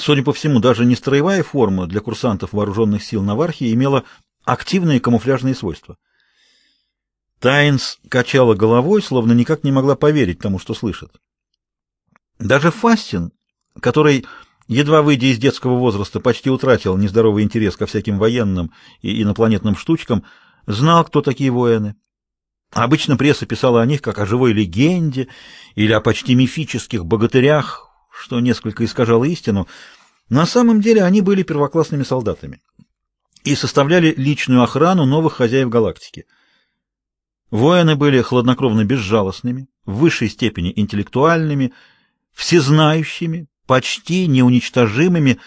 Судя по всему, даже не строевая форма для курсантов вооруженных сил Навархии имела активные камуфляжные свойства. Тайнс качала головой, словно никак не могла поверить тому, что слышит. Даже Фастин, который, едва выйдя из детского возраста, почти утратил нездоровый интерес ко всяким военным и инопланетным штучкам, знал, кто такие воины. Обычно пресса писала о них как о живой легенде или о почти мифических богатырях, что несколько искажало истину. На самом деле они были первоклассными солдатами и составляли личную охрану новых хозяев галактики. Воины были хладнокровно безжалостными, в высшей степени интеллектуальными, всезнающими, почти неуничтожимыми,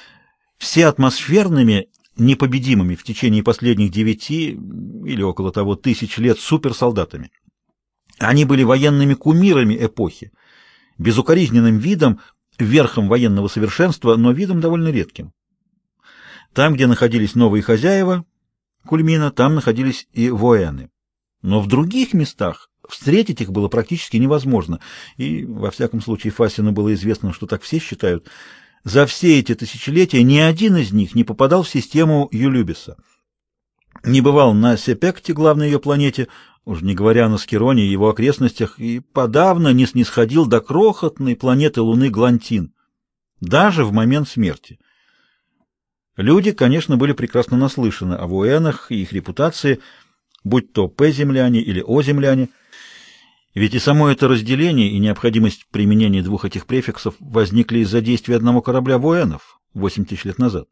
всеатмосферными, непобедимыми в течение последних девяти или около того тысяч лет суперсолдатами. Они были военными кумирами эпохи, безукоризненным видом, верхом военного совершенства, но видом довольно редким. Там, где находились новые хозяева Кульмина, там находились и воины. Но в других местах встретить их было практически невозможно, и, во всяком случае, Фасину было известно, что так все считают. За все эти тысячелетия ни один из них не попадал в систему Юлюбиса. Не бывал на Сепекте, главной ее планете, уж не говоря на Скироне и его окрестностях, и подавно не снисходил до крохотной планеты Луны Глантин, даже в момент смерти. Люди, конечно, были прекрасно наслышаны о военах и их репутации, будь то П-земляне или О-земляне, ведь и само это разделение и необходимость применения двух этих префиксов возникли из-за действия одного корабля военов 8 тысяч лет назад.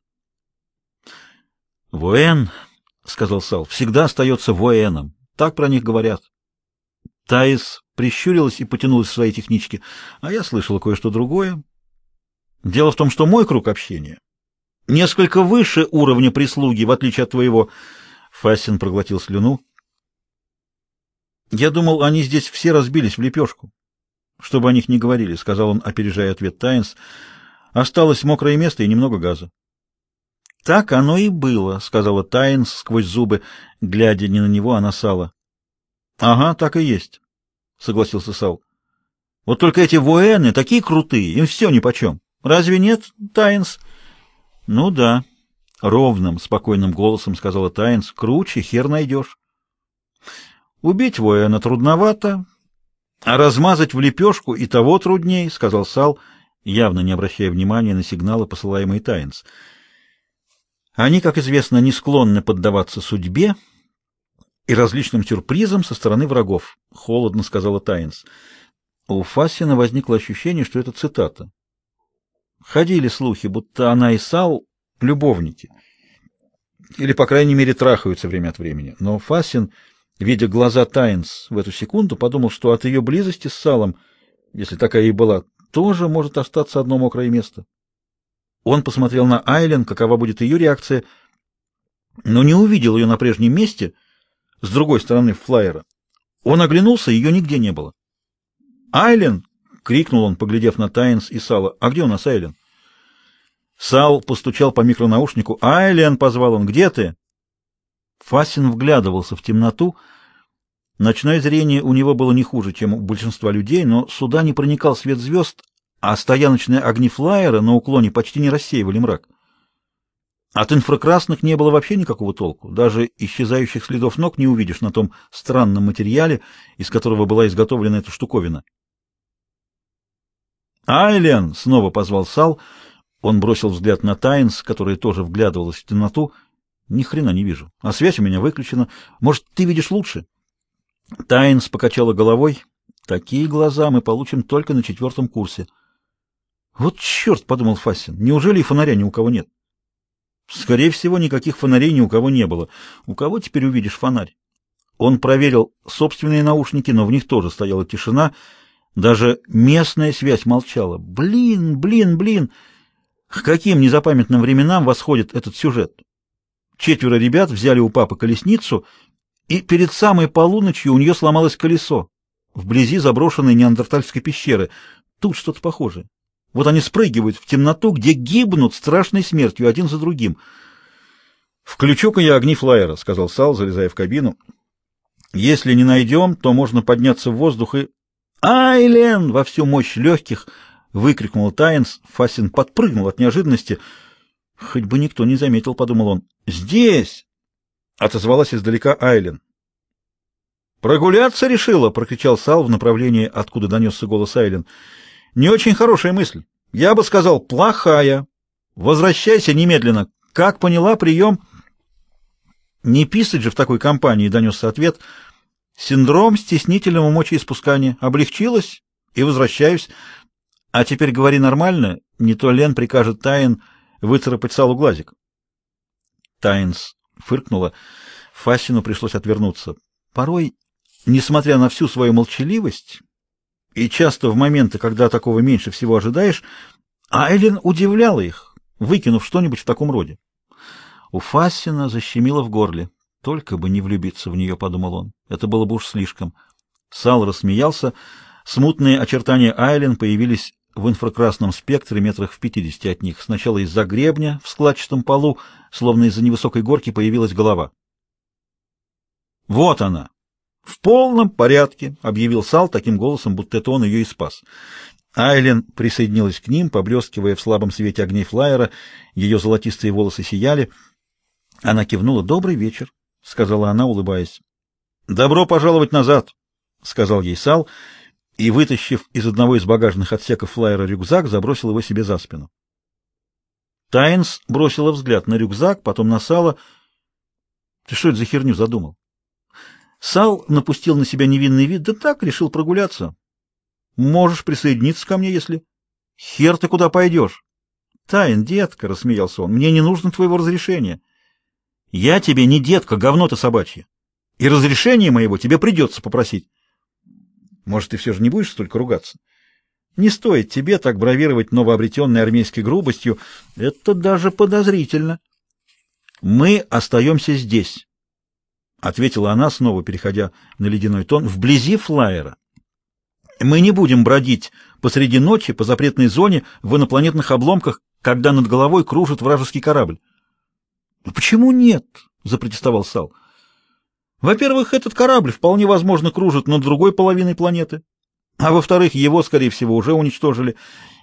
«Воен», — сказал Сал, — «всегда остается военом. Так про них говорят». Таис прищурилась и потянулась в своей техничке, а я слышала кое-что другое. Дело в том, что мой круг общения несколько выше уровня прислуги, в отличие от твоего. Фасин проглотил слюну. Я думал, они здесь все разбились в лепешку. Чтобы о них не говорили, сказал он, опережая ответ Тайнс. Осталось мокрое место и немного газа. Так оно и было, сказала Тайнс сквозь зубы, глядя не на него, а на Сала. Ага, так и есть, согласился Сал. Вот только эти воены такие крутые, им все нипочем. Разве нет, Тайнс? Ну да, ровным, спокойным голосом сказала Тайнс. Круче хер найдешь. Убить воина трудновато, а размазать в лепешку и того трудней, сказал Сал, явно не обращая внимания на сигналы, посылаемые Тайнс. Они, как известно, не склонны поддаваться судьбе и различным сюрпризам со стороны врагов, холодно сказала Тайнс. У Фассина возникло ощущение, что это цитата. Ходили слухи, будто она и Сал — любовники. Или, по крайней мере, трахаются время от времени. Но Фасин, видя глаза Тайнс в эту секунду, подумал, что от ее близости с Салом, если такая и была, тоже может остаться одно мокрое место. Он посмотрел на Айлен, какова будет ее реакция, но не увидел ее на прежнем месте, с другой стороны флайера. Он оглянулся, ее нигде не было. «Айлен!» — крикнул он, поглядев на Тайнс и Сала. «А где у нас Айлен?» Сал постучал по микронаушнику. «Айлен!» — позвал он. «Где ты?» Фасин вглядывался в темноту. Ночное зрение у него было не хуже, чем у большинства людей, но сюда не проникал свет звезд, а стояночные огни флайера на уклоне почти не рассеивали мрак. От инфракрасных не было вообще никакого толку. Даже исчезающих следов ног не увидишь на том странном материале, из которого была изготовлена эта штуковина. «Айлен!» — снова позвал Сал. Он бросил взгляд на Тайнс, которая тоже вглядывалась в темноту. «Ни хрена не вижу. А связь у меня выключена. Может, ты видишь лучше?» Тайнс покачала головой. «Такие глаза мы получим только на четвертом курсе». «Вот черт!» — подумал Фасин. «Неужели и фонаря ни у кого нет?» «Скорее всего, никаких фонарей ни у кого не было. У кого теперь увидишь фонарь?» Он проверил собственные наушники, но в них тоже стояла тишина — даже местная связь молчала. Блин, блин, блин! К каким незапамятным временам восходит этот сюжет? Четверо ребят взяли у папы колесницу, и перед самой полуночью у нее сломалось колесо вблизи заброшенной неандертальской пещеры. Тут что-то похожее. Вот они спрыгивают в темноту, где гибнут страшной смертью один за другим. «Включу-ка я огни флайера», — сказал Сал, залезая в кабину. «Если не найдем, то можно подняться в воздух и...» «Айлен!» — во всю мощь легких — выкрикнул Тайнс. Фасин подпрыгнул от неожиданности. «Хоть бы никто не заметил», — подумал он. «Здесь!» — отозвалась издалека Айлен. «Прогуляться решила!» — прокричал Сал в направлении, откуда донесся голос Айлен. «Не очень хорошая мысль. Я бы сказал, плохая. Возвращайся немедленно. Как поняла, прием...» «Не писать же в такой компании», — донесся ответ. «Синдром стеснительного мочеиспускания. Облегчилась и возвращаюсь. А теперь говори нормально, не то Лен прикажет Тайн выцарапать Салу глазик». Тайнс фыркнула. Фасину пришлось отвернуться. Порой Несмотря на всю свою молчаливость, и часто в моменты, когда такого меньше всего ожидаешь, Айлен удивляла их, выкинув что-нибудь в таком роде. У Фассина защемило в горле. Только бы не влюбиться в нее, — подумал он. Это было бы уж слишком. Сал рассмеялся. Смутные очертания Айлен появились в инфракрасном спектре метрах в пятидесяти от них. Сначала из-за гребня в складчатом полу, словно из-за невысокой горки, появилась голова. Вот она, «В полном порядке», — объявил Сал таким голосом, будто это он ее и спас. Айлен присоединилась к ним, поблескивая в слабом свете огней флайера, ее золотистые волосы сияли. Она кивнула. «Добрый вечер», — сказала она, улыбаясь. «Добро пожаловать назад», — сказал ей Сал, и, вытащив из одного из багажных отсеков флайера рюкзак, забросил его себе за спину. Тайнс бросила взгляд на рюкзак, потом на Сала. «Ты что это за херню задумал?» Сал напустил на себя невинный вид, да так, решил прогуляться. Можешь присоединиться ко мне, если... Хер ты куда пойдешь? Тайн, детка, — рассмеялся он, — мне не нужно твоего разрешения. Я тебе не детка, говно ты собачье. И разрешение моего тебе придется попросить. Может, ты все же не будешь столько ругаться? Не стоит тебе так бравировать новообретенной армейской грубостью. Это даже подозрительно. Мы остаемся здесь. — ответила она, снова переходя на ледяной тон, — вблизи флайера. Мы не будем бродить посреди ночи по запретной зоне в инопланетных обломках, когда над головой кружит вражеский корабль. — Почему нет? — запротестовал Сал. — Во-первых, этот корабль вполне возможно кружит над другой половиной планеты. А во-вторых, его, скорее всего, уже уничтожили.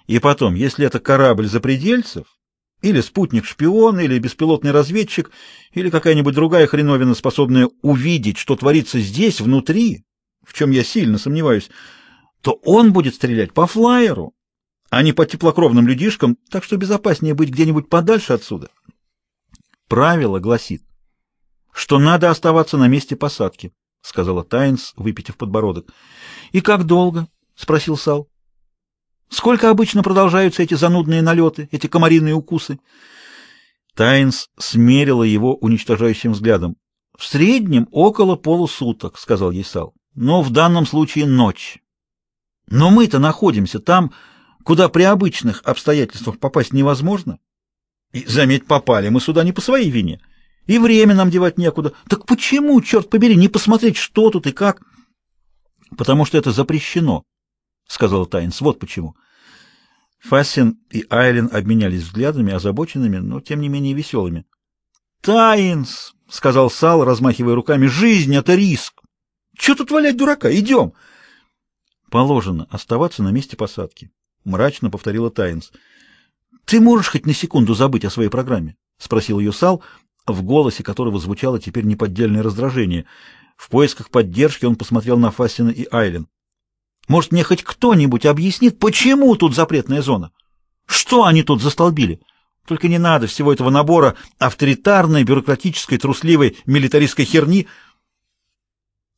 И потом, если это корабль запредельцев, или спутник-шпион, или беспилотный разведчик, или какая-нибудь другая хреновина, способная увидеть, что творится здесь, внутри, в чем я сильно сомневаюсь, то он будет стрелять по флайеру, а не по теплокровным людишкам, так что безопаснее быть где-нибудь подальше отсюда. Правило гласит, что надо оставаться на месте посадки, — сказала Тайнс, выпитив подбородок. — И как долго? — спросил Сал. Сколько обычно продолжаются эти занудные налеты, эти комариные укусы? Тайнс смерила его уничтожающим взглядом. — В среднем около полусуток, — сказал ей Сал. — Но в данном случае ночь. Но мы-то находимся там, куда при обычных обстоятельствах попасть невозможно. И, заметь, попали мы сюда не по своей вине. И время нам девать некуда. Так почему, черт побери, не посмотреть, что тут и как? — Потому что это запрещено, — сказал Тайнс. — Вот почему. Фассин и Айлен обменялись взглядами, озабоченными, но тем не менее веселыми. — Тайнс, — сказал Сал, размахивая руками, — жизнь — это риск. Че тут валять дурака? Идем. — Положено оставаться на месте посадки, — мрачно повторила Тайнс. — Ты можешь хоть на секунду забыть о своей программе? — спросил ее Сал, в голосе которого звучало теперь неподдельное раздражение. В поисках поддержки он посмотрел на Фассина и Айлен. Может, мне хоть кто-нибудь объяснит, почему тут запретная зона? Что они тут застолбили? Только не надо всего этого набора авторитарной, бюрократической, трусливой, милитаристской херни.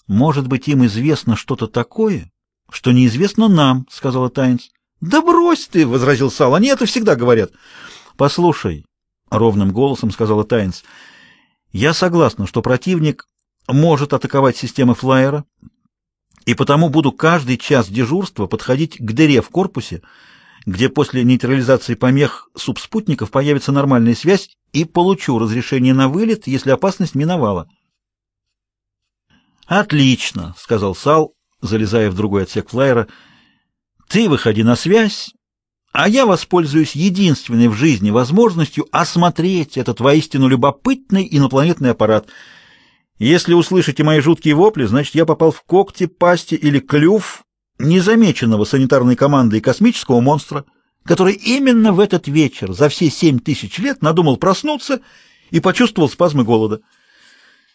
Может быть, им известно что-то такое, что неизвестно нам, — сказала Тайнс. — Да брось ты, — возразил Сал, — они это всегда говорят. — Послушай, — ровным голосом сказала Тайнс, — я согласна, что противник может атаковать системы флайера, и потому буду каждый час дежурства подходить к дыре в корпусе, где после нейтрализации помех субспутников появится нормальная связь, и получу разрешение на вылет, если опасность миновала. «Отлично», — сказал Сал, залезая в другой отсек флайера. «Ты выходи на связь, а я воспользуюсь единственной в жизни возможностью осмотреть этот воистину любопытный инопланетный аппарат — если услышите мои жуткие вопли, значит, я попал в когти, пасти или клюв незамеченного санитарной командой космического монстра, который именно в этот вечер за все семь тысяч лет надумал проснуться и почувствовал спазмы голода.